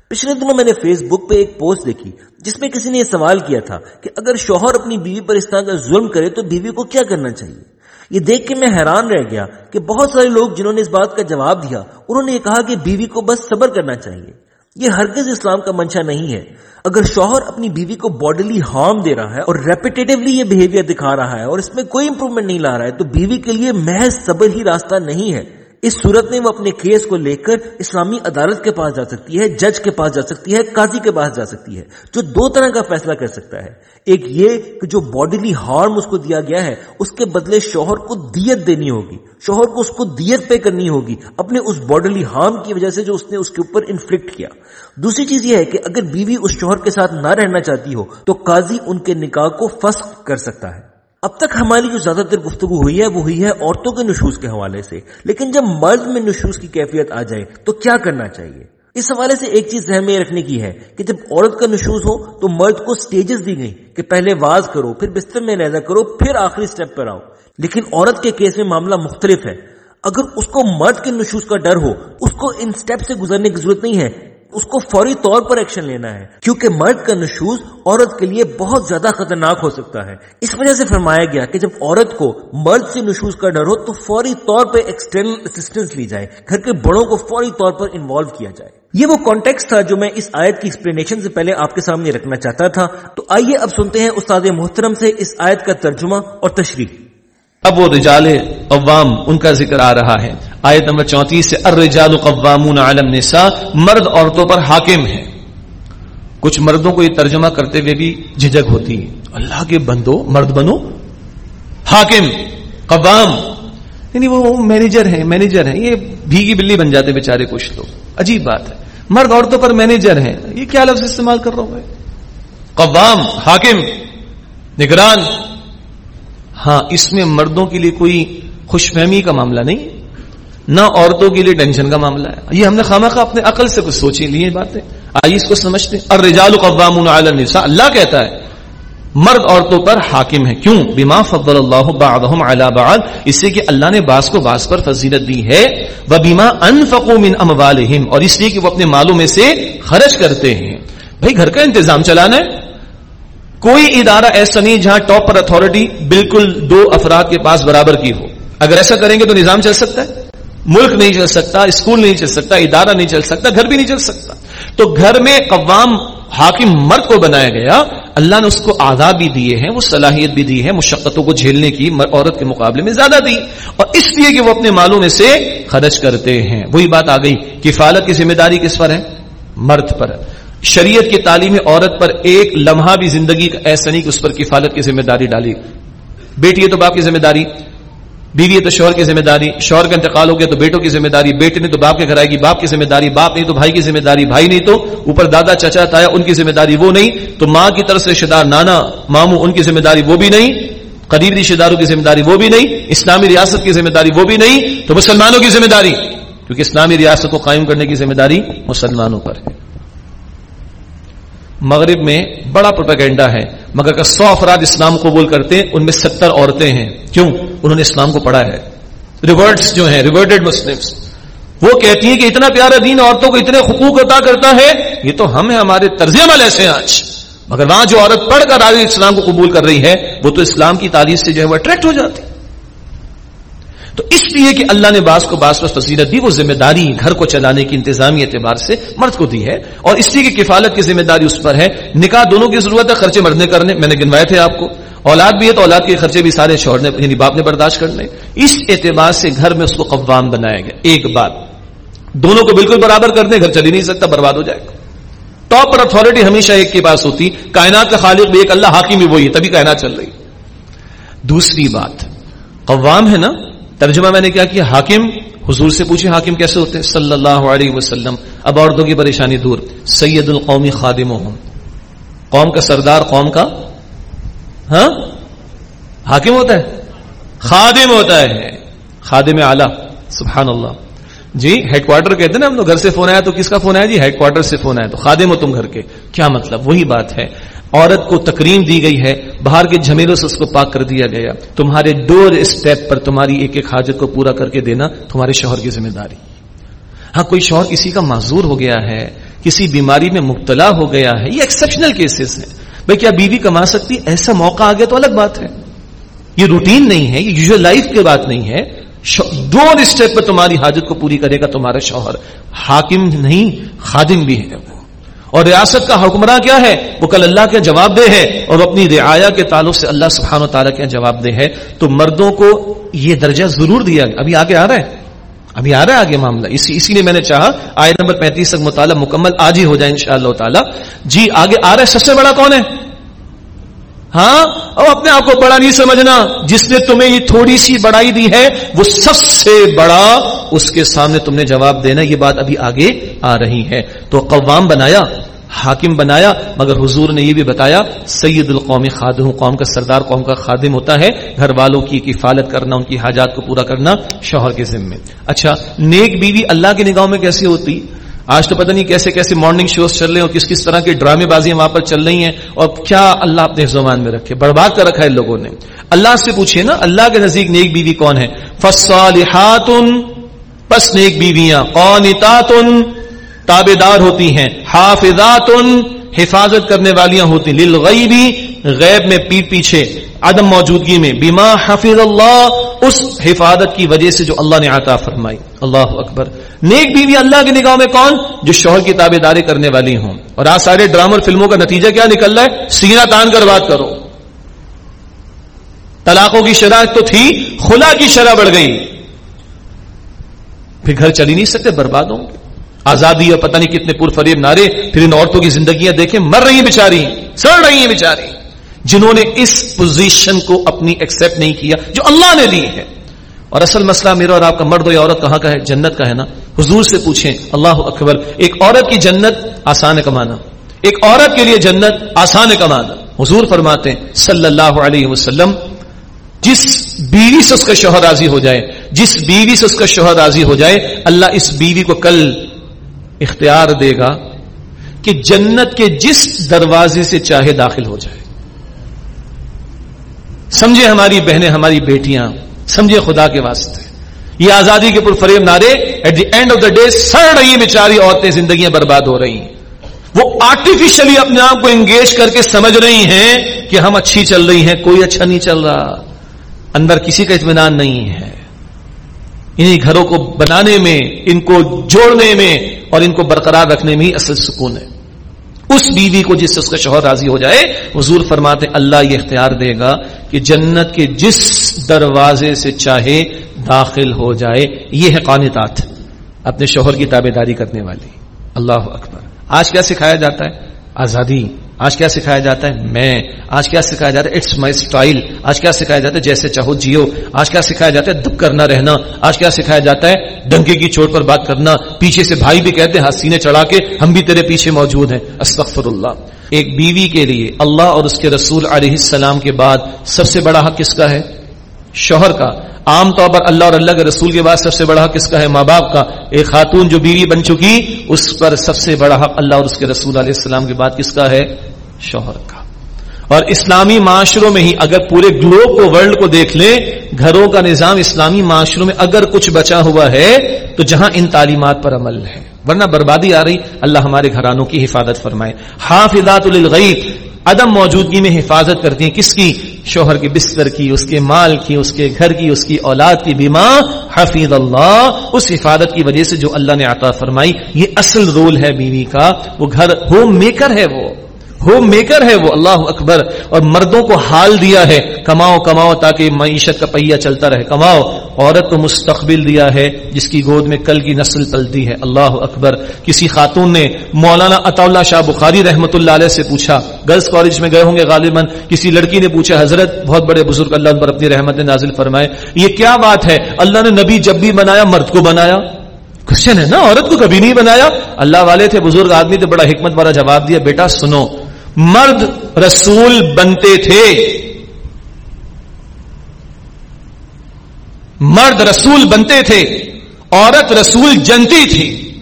پچھلے دنوں میں نے فیس بک پہ ایک پوسٹ دیکھی، جس میں کسی نے یہ سوال کیا تھا کہ اگر شوہر اپنی بیوی پر اس طرح کا ظلم کرے، تو بیوی کو کیا کرنا چاہیے؟ یہ دیکھ کے میں حیران رہ گیا کہ بہت سارے لوگ جنہوں نے اس بات کا جواب دیا، انہوں نے یہ کہا کہ بیوی کو بس صبر کرنا چاہیے۔ یہ ہرگز اسلام کا منشا نہیں ہے۔ اگر شوہر اپنی بیوی کو باڈیلی ہارم دے رہا ہے اور ریپیٹیولی یہ بہیویئر دکھا رہا ہے اور اس میں کوئی امپروومنٹ نہیں لا رہا ہے، تو بیوی کے لیے محض صبر ہی راستہ نہیں ہے۔ اس صورت میں وہ اپنے کیس کو لے کر اسلامی عدالت کے پاس جا سکتی ہے، جج کے پاس جا سکتی ہے، قاضی کے پاس جا سکتی ہے، جو دو طرح کا فیصلہ کر سکتا ہے۔ ایک یہ کہ جو باڈیلی ہارم اس کو دیا گیا ہے، اس کے بدلے شوہر کو دیت دینی ہوگی۔ شوہر کو اس کو دیت پے کرنی ہوگی، اپنے اس باڈیلی ہارم کی وجہ سے جو اس نے اس کے اوپر انفلکٹ کیا۔ دوسری چیز یہ ہے کہ اگر بیوی اس شوہر کے ساتھ نہ رہنا چاہتی ہو، تو قاضی ان کے نکاح کو فسخ کر سکتا ہے۔ اب تک ہماری جو زیادہ تر گفتگو ہوئی ہے، وہ ہوئی ہے عورتوں کے نشوز کے حوالے سے۔ لیکن جب مرد میں نشوز کی کیفیت آ جائے، تو کیا کرنا چاہیے؟ اس حوالے سے ایک چیز ذہن میں رکھنے کی ہے کہ جب عورت کا نشوز ہو، تو مرد کو سٹیجز دی گئی کہ پہلے واز کرو، پھر بستر میں لہدا کرو، پھر آخری سٹیپ پر آؤ۔ لیکن عورت کے کیس میں معاملہ مختلف ہے۔ اگر اس کو مرد کے نشوز کا ڈر ہو، اس کو ان سٹیپ سے گزرنے کی ضرورت نہیں ہے۔ اس کو فوری طور پر ایکشن لینا ہے، کیونکہ مرد کا نشوز عورت کے لیے بہت زیادہ خطرناک ہو سکتا ہے۔ اس وجہ سے فرمایا گیا کہ جب عورت کو مرد سے نشوز کا ڈر ہو، تو فوری طور پہ ایکسٹرنل اسسٹنس لی جائے، گھر کے بڑوں کو فوری طور پر انوالو کیا جائے۔ یہ وہ کانٹیکس تھا جو میں اس آیت کی ایکسپلینیشن سے پہلے آپ کے سامنے رکھنا چاہتا تھا۔ تو آئیے اب سنتے ہیں استاد محترم سے اس آیت کا ترجمہ اور تشریح۔ اب وہ رجال قوام ان کا ذکر آ رہا ہے۔ آیت نمبر چونتیس سے الرجال قوامون علی النساء، مرد عورتوں پر حاکم ہیں۔ کچھ مردوں کو یہ ترجمہ کرتے ہوئے بھی جھجک ہوتی ہے۔ اللہ کے بندو، مرد بنو، حاکم، قوام۔ یعنی وہ مینیجر ہیں مینیجر ہیں۔ یہ بھیگی بلی بن جاتے بیچارے کچھ لوگ عجیب بات ہے۔ مرد عورتوں پر مینیجر ہیں۔ یہ کیا لفظ استعمال کر رہا ہوں میں؟ قوام، حاکم، نگران۔ ہاں اس میں مردوں کے لیے کوئی خوش فہمی کا معاملہ نہیں نہ عورتوں کے لیے ٹینشن کا معاملہ ہے۔ یہ ہم نے خامہ خواہ اپنے عقل سے کچھ سوچی، لی باتیں۔ آئیے اس کو سمجھتے اور رجال قوام النساء۔ اللہ کہتا ہے، مرد عورتوں پر حاکم ہے کیوں؟ بما فضل اللہ بعضهم على بعض۔ اس لیے کہ اللہ نے بعض کو بعض پر فضیلت دی ہے۔ وہ بیما انفقوا من اموالهم اور اس لیے کہ وہ اپنے مالوں میں سے خرچ کرتے ہیں۔ بھائی، گھر کا انتظام چلانا ہے۔ کوئی ادارہ ایسا نہیں جہاں ٹاپ پر اتھارٹی بالکل دو افراد کے پاس برابر کی ہو۔ اگر ایسا کریں گے تو نظام چل سکتا ہے۔ ملک نہیں چل سکتا، اسکول نہیں چل سکتا، ادارہ نہیں چل سکتا، گھر بھی نہیں چل سکتا۔ تو گھر میں قوام حاکم مرد کو بنایا گیا، اللہ نے اس کو آدھا بھی دیے ہیں، وہ صلاحیت بھی دی ہے، مشقتوں کو جھیلنے کی، عورت کے مقابلے میں زیادہ دی۔ اور اس لیے کہ وہ اپنے مالوں میں سے خرچ کرتے ہیں۔ وہی بات آ گئی، کفالت کی ذمہ داری کس پر ہے؟ مرد پر۔ شریعت کی تعلیم عورت پر ایک لمحہ بھی زندگی کا ایسا نہیں کہ اس پر کفالت کی ذمہ داری ڈالی بیٹی ہے تو باپ کی ذمہ داری بیوی ہے تو شوہر کی ذمہ داری شوہر کا انتقال ہو گیا تو بیٹوں کی ذمہ داری بیٹے نے تو باپ کے گھر آئے گی باپ کی ذمہ داری باپ نہیں تو بھائی کی ذمہ داری بھائی نہیں تو اوپر دادا چچا تایا ان کی ذمہ داری وہ نہیں تو ماں کی طرف سے رشتے دار نانا مامو ان کی ذمہ داری وہ بھی نہیں قریب رشتے داروں کی ذمہ داری وہ بھی نہیں اسلامی ریاست کی ذمہ داری وہ بھی نہیں تو مسلمانوں کی ذمہ داری کیونکہ اسلامی ریاست کو قائم کرنے کی ذمہ داری مسلمانوں پر ہے مغرب میں بڑا پروپیگنڈا ہے۔ مگر اگر سو افراد اسلام قبول کرتے ہیں ان میں ستر عورتیں ہیں۔ کیوں؟ انہوں نے اسلام کو پڑھا ہے۔ ریورٹس جو ہیں ریورٹڈ مسلمس وہ کہتی ہیں کہ اتنا پیارا دین عورتوں کو اتنے حقوق عطا کرتا ہے، یہ تو ہم ہیں، ہمارے طرز عمل ایسے ہیں آج۔ مگر وہاں جو عورت پڑھ کر آگے اسلام کو قبول کر رہی ہے، وہ تو اسلام کی تعلیم سے جو ہے وہ اٹریکٹ ہو جاتی۔ تو اس لیے کہ اللہ نے بعض کو بعض پر فصیلت دی، وہ ذمہ داری گھر کو چلانے کی انتظامی اعتبار سے مرد کو دی ہے۔ اور اس لیے کہ کفالت کی ذمہ داری اس پر ہے۔ نکاح دونوں کی ضرورت ہے، خرچے مرنے کرنے، میں نے گنوائے تھے آپ کو۔ اولاد بھی ہے تو اولاد کے خرچے بھی سارے شوہر نے یعنی باپ نے برداشت کرنے اس اعتبار سے گھر میں اس کو قوام بنایا گیا۔ ایک بات، دونوں کو بالکل برابر کر دیں، گھر چل ہی نہیں سکتا، برباد ہو جائے۔ گا ٹاپ پر اتارٹی ہمیشہ ایک کے پاس ہوتی، کائنات کا خالق بھی ایک، اللہ حاکم بھی وہی ہے، تبھی کائنات چل رہی۔ دوسری بات، قوام ہے نا ترجمہ میں نے کیا کیا حاکم، حضور سے پوچھے حاکم کیسے ہوتے ہیں؟ صلی اللہ علیہ وسلم، اب عورتوں کی پریشانی دور۔ سید القومی خادم قوم کا سردار، قوم کا؟ ہاں؟ حاکم ہوتا ہے؟ خادم ہوتا ہے۔ خادم اعلی۔ سبحان اللہ۔ جی ہیڈ کوارٹر کہتے ہیں نا ہم لوگ، گھر سے فون آیا تو کس کا فون آیا؟ جی ہیڈ کوارٹر سے فون آیا تو خادم ہو تم گھر کے۔ کیا مطلب؟ وہی بات ہے۔ عورت کو تکریم دی گئی ہے، باہر کے جھمیلوں سے اس کو پاک کر دیا گیا۔ تمہارے ڈور اسٹیپ پر تمہاری ایک ایک حاجت کو پورا کر کے دینا تمہارے شوہر کی ذمہ داری۔ ہاں کوئی شوہر کسی کا معذور ہو گیا ہے، کسی بیماری میں مبتلا ہو گیا ہے، یہ ایکسپشنل کیسز ہیں۔ بھائی، کیا بیوی کما سکتی؟ ایسا موقع آ گیا تو الگ بات ہے۔ یہ روٹین نہیں ہے، یہ یوزل لائف کی بات نہیں ہے۔ ڈور اسٹیپ پر تمہاری حاجت کو پوری کرے گا تمہارا شوہر۔ حاکم نہیں، خادم بھی ہے اور ریاست کا حکمراں کیا ہے؟ وہ کل اللہ کے جواب دہ ہے اور اپنی رعایا کے تعلق سے اللہ سبحانہ و تعالیٰ کے جواب دہ ہے۔ تو مردوں کو یہ درجہ ضرور دیا گیا۔ ابھی آگے آ رہا ہے۔ ابھی آ رہا ہے آگے معاملہ۔ اسی اسی لیے میں نے چاہا آئے نمبر پینتیس تک مطالعہ مکمل آج ہی ہو جائے ان شاء اللہ تعالیٰ۔ جی آگے آ رہا ہے، سب سے بڑا کون ہے؟ ہاں؟ اور اپنے آپ کو بڑا نہیں سمجھنا۔ جس نے تمہیں یہ تھوڑی سی بڑائی دی ہے، وہ سب سے بڑا اس کے سامنے تم نے جواب دینا، یہ بات ابھی آگے آ رہی ہے۔ تو قوام بنایا، حاکم بنایا، مگر حضور نے یہ بھی بتایا، سید القومی خادم، قوم کا سردار، قوم کا خادم ہوتا ہے۔ گھر والوں کی کفالت کرنا، ان کی حاجات کو پورا کرنا شوہر کے ذمے۔ اچھا نیک بیوی اللہ کی نگاہوں میں کیسی ہوتی؟ آج تو پتہ نہیں کیسے کیسے مارننگ شوز چل رہے ہیں اور کس کس طرح کی ڈرامے بازیاں وہاں پر چل رہی ہیں اور کیا اللہ اپنے زمان میں رکھے، برباد کر رکھا ہے لوگوں نے۔ اللہ سے پوچھئے نا، اللہ کے نزدیک نیک بیوی کون ہے؟ بس نیک بیویاں۔ قونتات تابے دار ہوتی ہیں۔ حافظات، حفاظت کرنے والیاں ہوتی للغیبی غیب میں پیٹ پیچھے، عدم موجودگی میں بیما حفظ اللہ، اس حفاظت کی وجہ سے جو اللہ نے عطا فرمائی۔ اللہ اکبر۔ نیک بیوی اللہ کی نگاہ میں کون؟ جو شوہر کی تابے داری کرنے والی ہوں۔ اور آج سارے ڈرام اور فلموں کا نتیجہ کیا نکل رہا ہے؟ سینہ تان کر بات کرو۔ طلاقوں کی شرح تو تھی، خلا کی شرح بڑھ گئی۔ پھر گھر چلی نہیں سکتے، برباد ہوں۔ گے آزادی اور پتہ نہیں کتنے پور فریب نعرے، پھر ان عورتوں کی زندگیاں دیکھیں، مر رہی ہیں بیچاری۔ سڑ رہی ہیں بیچاری۔ جنہوں نے اس پوزیشن کو اپنی ایکسپٹ نہیں کیا، جو اللہ نے لی ہے اور اصل مسئلہ میرا اور آپ کا مرد یا عورت کہاں کا ہے؟ جنت کا ہے نا؟ حضور سے پوچھیں، اللہ اکبر، ایک عورت کی جنت آسان ہے کمانا۔ ایک عورت کے لیے جنت آسان ہے کمانا۔ حضور فرماتے ہیں، صلی اللہ علیہ وسلم، جس بیوی سے اس کا شوہر راضی ہو جائے، جس بیوی سے اس کا شوہر راضی ہو جائے، اللہ اس بیوی کو کل اختیار دے گا کہ جنت کے جس دروازے سے چاہے داخل ہو جائے۔ سمجھے ہماری بہنیں ہماری بیٹیاں، سمجھے خدا کے واسطے۔ یہ آزادی کے پرفریب نعرے at the end of the day سڑ رہی بیچاری عورتیں زندگیاں برباد ہو رہی ہیں۔ وہ آرٹیفیشلی اپنے آپ کو انگیج کر کے سمجھ رہی ہیں کہ ہم اچھی چل رہی ہیں، کوئی اچھا نہیں چل رہا۔ اندر کسی کا اطمینان نہیں ہے۔ انہیں گھروں کو بنانے میں، ان کو جوڑنے میں اور ان کو برقرار رکھنے میں ہی اصل سکون ہے۔ اس بیوی کو جس سے اس کا شوہر راضی ہو جائے، حضور فرماتے اللہ یہ اختیار دے گا کہ جنت کے جس دروازے سے چاہے داخل ہو جائے۔ یہ ہے قانتات اپنے شوہر کی تابے داری کرنے والی۔ اللہ اکبر۔ آج کیا سکھایا جاتا ہے؟ آزادی۔ آج کیا سکھایا جاتا ہے؟ میں. آج کیا سکھایا جاتا ہے؟ اٹس مائی اسٹائل آج کیا سکھایا جاتا ہے؟ جیسے چاہو جیو. آج کیا سکھایا جاتا ہے؟ دب کرنا رہنا. آج کیا سکھایا جاتا ہے؟ ڈنکے کی چوٹ پر بات کرنا. پیچھے سے بھائی بھی کہتے ہیں سینے چڑھا کے ہم بھی تیرے پیچھے موجود ہیں. استغفر اللہ ایک بیوی کے لیے اللہ اور اس کے رسول علیہ السلام کے بعد سب سے بڑا حق کس کا ہے؟ شوہر کا. عام طور پر اللہ اور اللہ کے رسول کے بعد سب سے بڑا حق کس کا ہے؟ ماں باپ کا۔ ایک خاتون جو بیوی بن چکی، اس پر سب سے بڑا حق اللہ اور اس کے رسول علیہ السلام کے بعد کس کا ہے؟ شوہر کا۔ اور اسلامی معاشروں میں ہی اگر پورے گلوب کو، ورلڈ کو دیکھ لیں، گھروں کا نظام اسلامی معاشروں میں اگر کچھ بچا ہوا ہے، تو جہاں ان تعلیمات پر عمل ہے۔ ورنہ بربادی آ رہی، اللہ ہمارے گھرانوں کی حفاظت فرمائے۔ حافظات للغیب عدم موجودگی میں حفاظت کرتی ہیں۔ کس کی؟ شوہر کے بستر کی، اس کے مال کی، اس کے گھر کی، اس کی اولاد کی۔ بیما حفیظ اللہ۔ اس حفاظت کی وجہ سے جو اللہ نے عطا فرمائی، یہ اصل رول ہے بیوی کا۔ وہ گھر ہوم میکر ہے وہ۔ ہوم میکر ہے وہ اللہ اکبر اور مردوں کو حال دیا ہے، کماؤ کماؤ تاکہ معیشت کا پہیا چلتا رہے، کماؤ. عورت کو مستقبل دیا ہے، جس کی گود میں کل کی نسل پلتی ہے اللہ اکبر کسی خاتون نے مولانا اطا اللہ شاہ بخاری رحمت اللہ علیہ سے پوچھا گرلس کالج میں گئے ہوں گے غالباً? کسی لڑکی نے پوچھا، حضرت، بہت بڑے بزرگ اللہ پر اپنی رحمت نازل فرمائے. یہ کیا بات ہے؟ اللہ نے نبی جب بھی بنایا، مرد کو بنایا؟ کوشچن ہے نا، عورت کو کبھی نہیں بنایا؟ اللہ والے تھے بزرگ آدمی تھے بڑا حکمت والا جواب دیا، بیٹا سنو مرد رسول بنتے تھے۔ مرد رسول بنتے تھے، عورت رسول جنتی تھی۔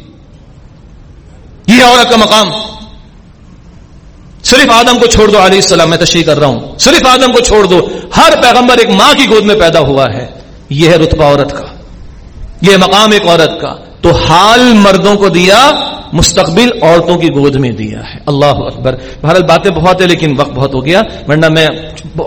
یہ عورت کا مقام۔ صرف آدم کو چھوڑ دو، علیہ السلام، میں تشریح کر رہا ہوں۔ صرف آدم کو چھوڑ دو، ہر پیغمبر ایک ماں کی گود میں پیدا ہوا ہے۔ یہ ہے رتبہ عورت کا۔ یہ مقام ایک عورت کا۔ تو حال مردوں کو دیا مستقبل عورتوں کی گود میں دیا ہے۔ اللہ اکبر۔ بھارت باتیں بہت ہے لیکن وقت بہت ہو گیا۔ ورنہ میں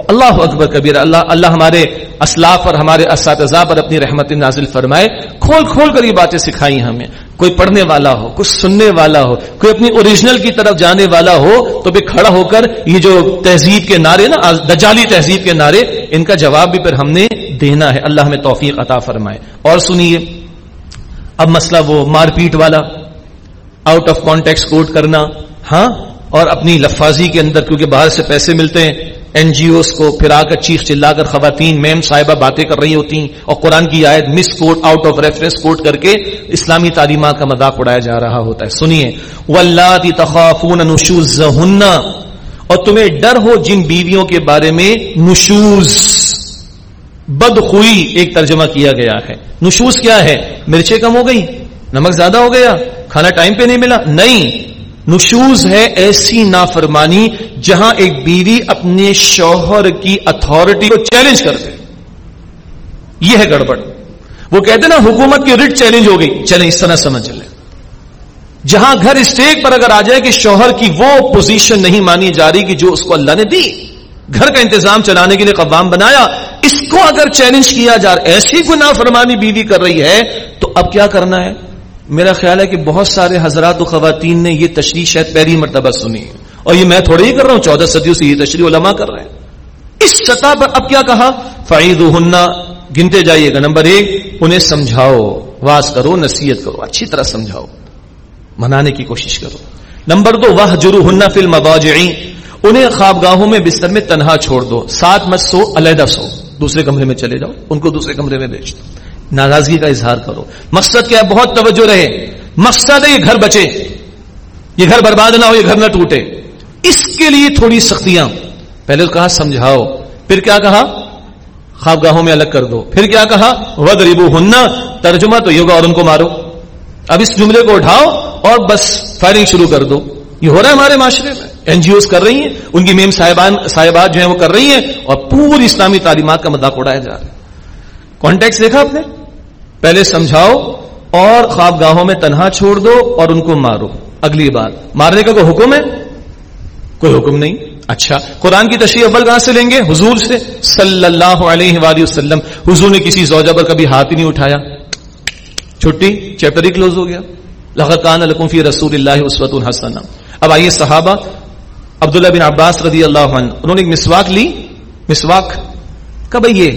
اللہ اکبر کبیر اللہ اللہ ہمارے اسلاف اور ہمارے اساتذہ پر اپنی رحمت نازل فرمائے۔ کھول کھول کر یہ باتیں سکھائی ہمیں۔ کوئی پڑھنے والا ہو کچھ سننے والا ہو، کوئی اپنی اوریجنل کی طرف جانے والا ہو، تو پھر کھڑا ہو کر یہ جو تہذیب کے نعرے نا دجالی تہذیب کے نعرے، ان کا جواب بھی پھر ہم نے دینا ہے۔ اللہ ہمیں توفیق عطا فرمائے۔ اور سنیے، اب مسئلہ وہ مار پیٹ والا۔ آؤٹ آف کانٹیکٹ کوٹ کرنا ہاں اور اپنی لفاظی کے اندر کیونکہ باہر سے پیسے ملتے ہیں این جی اوز کو پھر آ کر چیخ چلا کر خواتین، میم صاحبہ باتیں کر رہی ہوتی ہیں اور قرآن کی آیت misquote out of reference quote کر کے اسلامی تعلیمات کا مذاق اڑایا جا رہا ہوتا ہے۔ سنیے ولہ تخافون نشوز اور تمہیں ڈر ہو جن بیویوں کے بارے میں نشوز۔ بدخوئی ایک ترجمہ کیا گیا ہے۔ نشوز کیا ہے؟ مرچیں کم ہو گئی نمک زیادہ ہو گیا، کھانا ٹائم پہ نہیں ملا۔ نہیں، نشوز ہے ایسی نافرمانی جہاں ایک بیوی اپنے شوہر کی اتارٹی کو چیلنج کر دے۔ یہ ہے گڑبڑ۔ وہ کہتے نا، حکومت کی ریٹ چیلنج ہو گئی۔ چلیں، اس طرح سمجھ لیں۔ جہاں گھر اسٹیک پر اگر آ جائے کہ شوہر کی وہ پوزیشن نہیں مانی جا رہی کہ جو اس کو اللہ نے دی، گھر کا انتظام چلانے کے لیے قوام بنایا، اس کو اگر چیلنج کیا جا رہا ایسی گنا فرمانی بیوی کر رہی ہے، تو اب کیا کرنا ہے؟ میرا خیال ہے کہ بہت سارے حضرات و خواتین نے یہ تشریح شاید پہلی مرتبہ سنی اور یہ میں تھوڑے ہی کر رہا ہوں، چودہ صدیوں سے یہ تشریح علماء کر رہے ہیں۔ اس سطح پر اب کیا کہا؟ فعید گنتے جائیے گا۔ نمبر ایک، انہیں سمجھاؤ واس کرو، نصیحت کرو، اچھی طرح سمجھاؤ، منانے کی کوشش کرو۔ نمبر دو وہ جرو ہننا فلم انہیں خوابگاہوں میں بستر میں تنہا چھوڑ دو۔ ساتھ مت سو، علیحدہ سو۔ دوسرے کمرے میں چلے جاؤ، ان کو دوسرے کمرے میں بیچ دو۔ ناراضگی کا اظہار کرو۔ مقصد کیا بہت توجہ رہے۔ مقصد ہے یہ گھر بچے۔ یہ گھر برباد نہ ہو، یہ گھر نہ ٹوٹے۔ اس کے لیے تھوڑی سختیاں۔ پہلے کہا، سمجھاؤ۔ پھر کیا کہا؟ خوابگاہوں میں الگ کر دو۔ پھر کیا کہا؟ ود ریبو ہننا ترجمہ تو یہ ہوگا اور ان کو مارو۔ اب اس جملے کو اٹھاؤ اور بس فائرنگ شروع کر دو۔ یہ ہو رہا ہے ہمارے معاشرے میں۔ این جی اوز کر رہی ہیں، ان کی میم صاحبان صاحبات جو ہیں وہ کر رہی ہیں اور پوری اسلامی تعلیمات کا مذاق اڑایا جا رہا ہے۔ کانٹیکٹ دیکھا آپ نے؟ پہلے سمجھاؤ اور خوابگاہوں میں تنہا چھوڑ دو اور ان کو مارو۔ اگلی بات، مارنے کا کوئی حکم ہے؟ کوئی حکم نہیں۔ اچھا قرآن کی تشریح اول کہاں سے لیں گے؟ حضور سے۔ صلی اللہ علیہ وآلہ وسلم۔ حضور نے کسی زوجہ پر کبھی ہاتھ ہی نہیں اٹھایا۔ چھٹی، چیپٹر ہی کلوز ہو گیا۔ لغتان فی رسول اللہ عصوت الحسن اب آئیے صحابہ عبداللہ بن عباس رضی اللہ عنہ۔ انہوں نے ایک مسواک لی۔ مسواک؟ کب یہ؟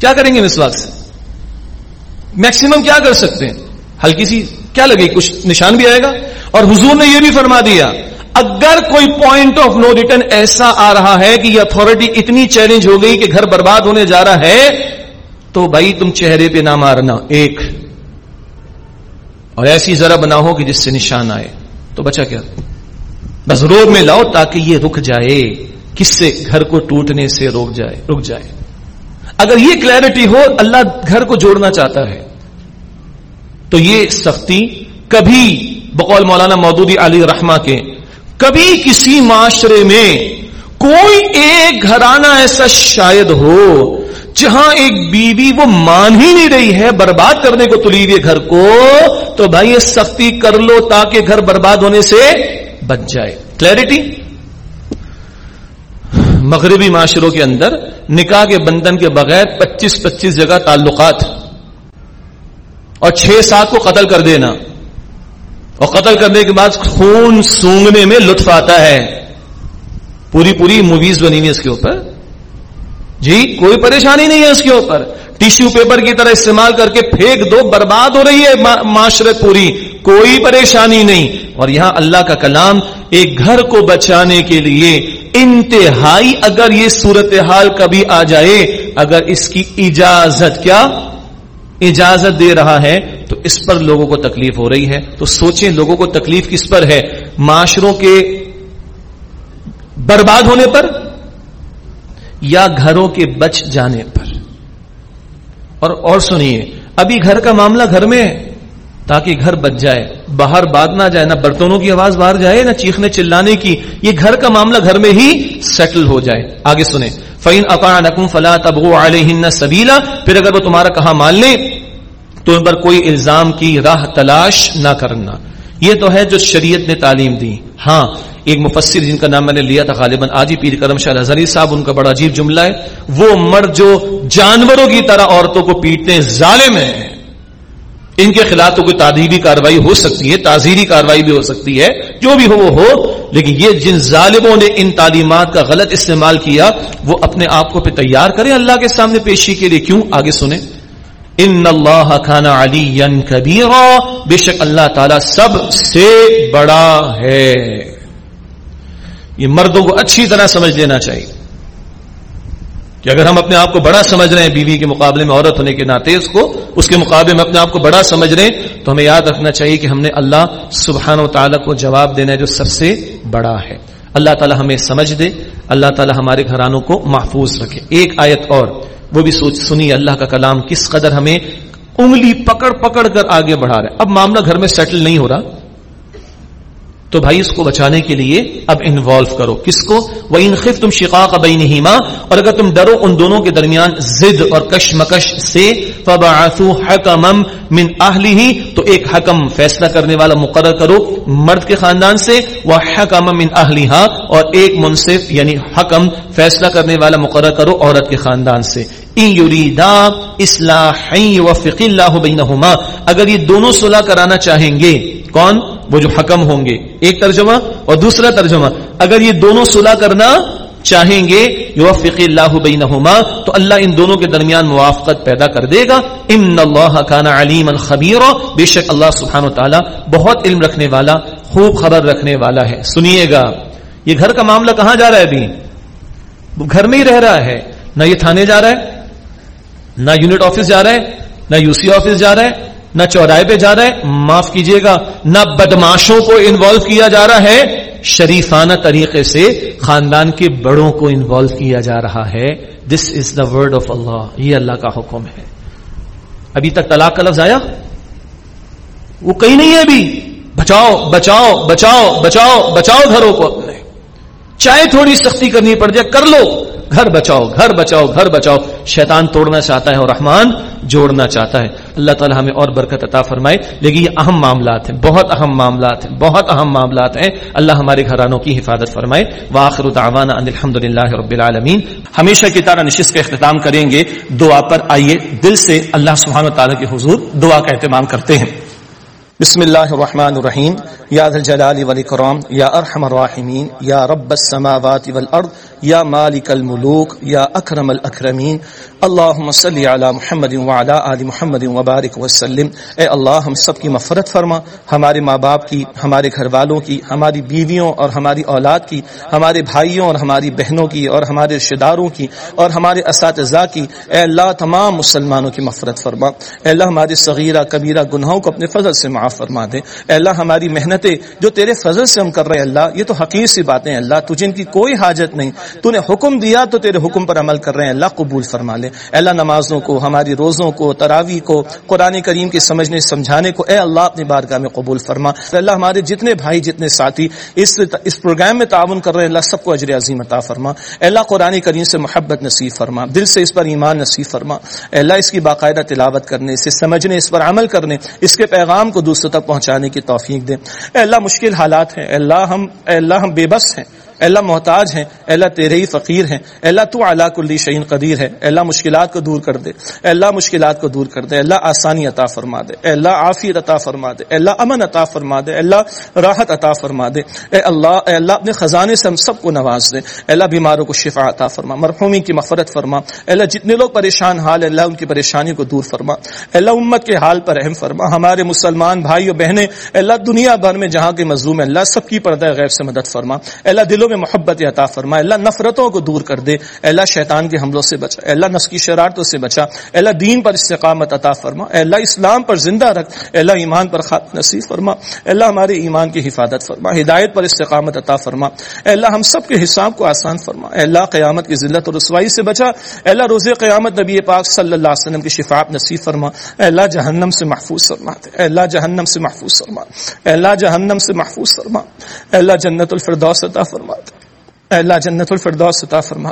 کیا کریں گے مسواک سے؟ میکسیمم کیا کر سکتے ہیں؟ ہلکی سی کیا لگے؟ کچھ نشان بھی آئے گا؟ اور حضور نے یہ بھی فرما دیا، اگر کوئی پوائنٹ آف نو ریٹرن ایسا آ رہا ہے کہ یہ اتارٹی اتنی چیلنج ہو گئی کہ گھر برباد ہونے جا رہا ہے، تو بھائی تم چہرے پہ نہ مارنا، ایک۔ اور ایسی ذرا بنا ہو کہ جس سے نشان آئے۔ تو بچا کیا؟ بس روڈ میں لاؤ تاکہ یہ رک جائے، کس سے؟ گھر کو ٹوٹنے سے روک جائے، رک جائے۔ اگر یہ کلیرٹی ہو، اللہ گھر کو جوڑنا چاہتا ہے۔ تو یہ سختی کبھی بقول مولانا مودودی علی رحمہ کے، کبھی کسی معاشرے میں کوئی ایک گھرانہ ایسا شاید ہو جہاں ایک بیوی وہ مان ہی نہیں رہی ہے برباد کرنے کو تلی ہوئی گھر کو، تو بھائی یہ سختی کر لو تاکہ گھر برباد ہونے سے بچ جائے۔ کلیرٹی مغربی معاشروں کے اندر نکاح کے بندھن کے بغیر پچیس پچیس جگہ تعلقات اور چھ سات کو قتل کر دینا اور قتل کرنے کے بعد خون سونگنے میں لطف آتا ہے پوری پوری موویز بنی ہوئی اس کے اوپر جی کوئی پریشانی نہیں ہے اس کے اوپر ٹیشو پیپر کی طرح استعمال کر کے پھینک دو، برباد ہو رہی ہے معاشرت پوری، کوئی پریشانی نہیں اور یہاں اللہ کا کلام ایک گھر کو بچانے کے لیے انتہائی اگر یہ صورتحال کبھی آ جائے، اگر اس کی اجازت، کیا؟ اجازت دے رہا ہے، تو اس پر لوگوں کو تکلیف ہو رہی ہے۔ تو سوچیں لوگوں کو تکلیف کس پر ہے؟ معاشروں کے برباد ہونے پر یا گھروں کے بچ جانے پر؟ اور اور سنیے، ابھی گھر کا معاملہ گھر میں ہے۔ تاکہ گھر بچ جائے، باہر بات نہ جائے، نہ برتنوں کی آواز باہر جائے، نہ چیخنے چلانے کی، یہ گھر کا معاملہ گھر میں ہی سیٹل ہو جائے۔ آگے سنیں۔ فعین اپا نقم فلاں تبغ علیہ سبیلا پھر اگر وہ تمہارا کہا مان لیں، تو ان پر کوئی الزام کی راہ تلاش نہ کرنا۔ یہ تو ہے جو شریعت نے تعلیم دی۔ ہاں ایک مفسر جن کا نام میں نے لیا تھا، غالباً آج ہی پیر کرم شاہ ہزاری صاحب، ان کا بڑا عجیب جملہ ہے۔ وہ مرد جو جانوروں کی طرح عورتوں کو پیٹتے ہیں، ظالم ہیں۔ ان کے خلاف تو کوئی تعدیبی کاروائی ہو سکتی ہے تعزیری کاروائی بھی ہو سکتی ہے، جو بھی ہو وہ ہو، لیکن یہ جن ظالموں نے ان تعلیمات کا غلط استعمال کیا، وہ اپنے آپ کو پہ تیار کریں اللہ کے سامنے پیشی کے لیے۔ کیوں؟ آگے سنیں۔ ان اللہ کھانا علی کبیرا، بے شک اللہ تعالی سب سے بڑا ہے۔ یہ مردوں کو اچھی طرح سمجھ لینا چاہیے۔ کہ اگر ہم اپنے آپ کو بڑا سمجھ رہے ہیں بیوی کے مقابلے میں عورت ہونے کے ناطے اس کو، اس کے مقابلے میں اپنے آپ کو بڑا سمجھ رہے ہیں، تو ہمیں یاد رکھنا چاہیے کہ ہم نے اللہ سبحانہ و تعالیٰ کو جواب دینا ہے جو سب سے بڑا ہے۔ اللہ تعالیٰ ہمیں سمجھ دے، اللہ تعالیٰ ہمارے گھرانوں کو محفوظ رکھے۔ ایک آیت اور، وہ بھی سوچ سنی، اللہ کا کلام کس قدر ہمیں انگلی پکڑ پکڑ کر آگے بڑھا رہا ہے۔ اب معاملہ گھر میں سیٹل نہیں ہو رہا۔ تو بھائی اس کو بچانے کے لیے اب انوالو کرو۔ کس کو؟ وہ انخف تم شقا کا اور اگر تم ڈرو ان دونوں کے درمیان زد اور کشمکش سے من اہلی ہی تو ایک حکم فیصلہ کرنے والا مقرر کرو مرد کے خاندان سے وہ حکم من اہلی اور ایک منصف یعنی حکم فیصلہ کرنے والا مقرر کرو عورت کے خاندان سے۔ اصلاح وفق اللہ بینہما اگر یہ دونوں صلح کرانا چاہیں گے، کون؟ وہ جو حکم ہوں گے، ایک ترجمہ اور دوسرا ترجمہ۔ اگر یہ دونوں صلح کرنا چاہیں گے یوفق اللہ بینہما، تو اللہ ان دونوں کے درمیان موافقت پیدا کر دے گا۔ ان اللہ کان علیم الخبیر بے شک اللہ سبحانہ و تعالی بہت علم رکھنے والا، خوب خبر رکھنے والا ہے۔ سنیے گا، یہ گھر کا معاملہ کہاں جا رہا ہے ابھی؟ گھر میں ہی رہ رہا ہے۔ نہ یہ تھانے جا رہا ہے، نہ یونٹ آفس جا رہا ہے، نہ یو سی آفس جا رہا ہے نہ چوراہے پہ جا رہا ہے، معاف کیجیے گا۔ نہ بدماشوں کو انوالو کیا جا رہا ہے۔ شریفانہ طریقے سے خاندان کے بڑوں کو انوالو کیا جا رہا ہے۔ دس از دا ورڈ آف اللہ یہ اللہ کا حکم ہے۔ ابھی تک طلاق کا لفظ آیا؟ وہ کہیں نہیں ہے ابھی۔ بچاؤ بچاؤ بچاؤ بچاؤ بچاؤ گھروں کو اپنے۔ چاہے تھوڑی سختی کرنی پڑ جائے، کر لو۔ گھر بچاؤ گھر بچاؤ گھر بچاؤ۔ شیطان توڑنا چاہتا ہے اور رحمان جوڑنا چاہتا ہے۔ اللہ تعالی ہمیں اور برکت عطا فرمائے۔ لیکن یہ اہم معاملات ہیں، بہت اہم معاملات ہیں، بہت اہم معاملات ہیں۔ اللہ ہمارے گھرانوں کی حفاظت فرمائے۔ واخر دعوانا ان الحمد للہ رب العالمین۔ ہمیشہ کی طرح نشست کا اختتام کریں گے۔ دعا پر آئیے۔ دل سے اللہ سبحانہ و تعالیٰ کے حضور دعا کا اہتمام کرتے ہیں۔ بسم اللہ الرحمن الرحیم. یا ذا الجلال والاکرام، یا ارحم الراحمین، یا رب السماوات والارض، یا مالک الملوک، یا اکرم الاکرمین. اللہم صلی علی محمد وعلا آل محمد وبارک وسلم اے اللہ، ہم سب کی مفرت فرما. ہمارے ماں باپ کی، ہمارے گھر والوں کی، ہماری بیویوں اور ہماری اولاد کی، ہمارے بھائیوں اور ہماری بہنوں کی، اور ہمارے رشتہ داروں کی، اور ہمارے اساتذہ کی. اے اللہ، تمام مسلمانوں کی مفرت فرما. اے اللہ، ہمارے صغیرہ، کبیرہ گناہوں کو اپنے فضل سے معاف فرما دے۔ اے اللہ، ہماری محنتیں جو تیرے فضل سے ہم کر رہے ہیں، اللہ، یہ تو حقیق سی باتیں اللہ، تجھے ان کی کوئی حاجت نہیں۔ تو نے حکم دیا تو تیرے حکم پر عمل کر رہے ہیں۔ اللہ، قبول فرما لے۔ اللہ، نمازوں کو، ہماری روزوں کو تراوی کو، قرآن کریم کی سمجھنے، سمجھانے کو، اے اللہ، اپنی بارگاہ میں قبول فرما۔ اللہ، ہمارے جتنے بھائی، جتنے ساتھی اس اس پروگرام میں تعاون کر رہے ہیں، اللہ، سب کو اجر عظیم عطا فرما۔ اے اللہ، قرآن کریم سے محبت نصیب فرما۔ دل سے اس پر ایمان نصیب فرما۔ اے اللہ، اس کی باقاعدہ تلاوت کرنے سے سمجھنے، اس پر عمل کرنے، اس کے پیغام کو دوسرے دوسروں تک پہنچانے کی توفیق دے اے اللہ مشکل حالات ہیں۔ اے اللہ ہم اے اللہ ہم بے بس ہیں۔ اللہ محتاج ہیں اللہ تیرے ہی فقیر ہیں اللہ تو اعلیٰ کلی شعین قدیر ہے اللہ مشکلات کو دور کر دے اللہ مشکلات کو دور کر دے اللہ آسانی عطا فرما دے اللہ عافیت عطا فرما دے اللہ امن عطا فرما دے اللہ راحت عطا فرما دے اے اللہ اے اللہ اپنے خزانے سے ہم سب کو نواز دے اللہ بیماروں کو شفا عطا فرما مرحومی کی مفرت فرما اللہ جتنے لوگ پریشان حال اللہ ان کی پریشانی کو دور فرما اللہ امت کے حال پر رحم فرما ہمارے مسلمان بھائی اور بہنیں اللہ دنیا بھر میں جہاں کے مظلوم اللہ سب کی پردہ غیب سے مدد فرما اللہ دلوں میں محبت عطا فرما اللہ نفرتوں کو دور کر دے اللہ شیطان کے حملوں سے بچا اللہ نس کی شرارتوں سے بچا اللہ دین پر استقامت عطا فرما اللہ اسلام پر زندہ رکھ اللہ ایمان پر خات نصیب فرما اللہ ہمارے ایمان کی حفاظت فرما ہدایت پر استقامت عطا فرما اللہ ہم سب کے حساب کو آسان فرما اللہ قیامت کی ذلت اور رسوائی سے بچا اللہ روز قیامت نبی پاک صلی اللہ علیہ وسلم کی شفاعت نصیب فرما اللہ جہنم سے محفوظ فرما اللہ جہنم سے محفوظ فرما اللہ جہنم سے محفوظ فرما اللہ جنت الفردوس عطا فرما اے اللہ جنت الفردوس عطا فرما۔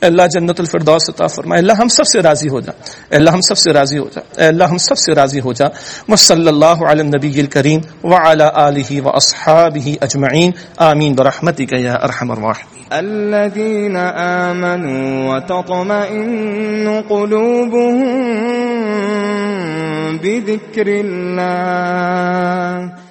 اے اللہ جنت الفردوس عطا فرما۔ اے اللہ ہم سب سے راضی ہو جا۔ اے اللہ ہم سب سے راضی ہو جا۔ اے اللہ ہم سب سے راضی ہو جا۔ وصلی اللہ علی النبی الکریم وعلى آلہ واصحابہ اجمعین۔ آمین برحمتک یا ارحم الراحمین۔ الذين آمنوا وتطمئن قلوبهم بذكر الله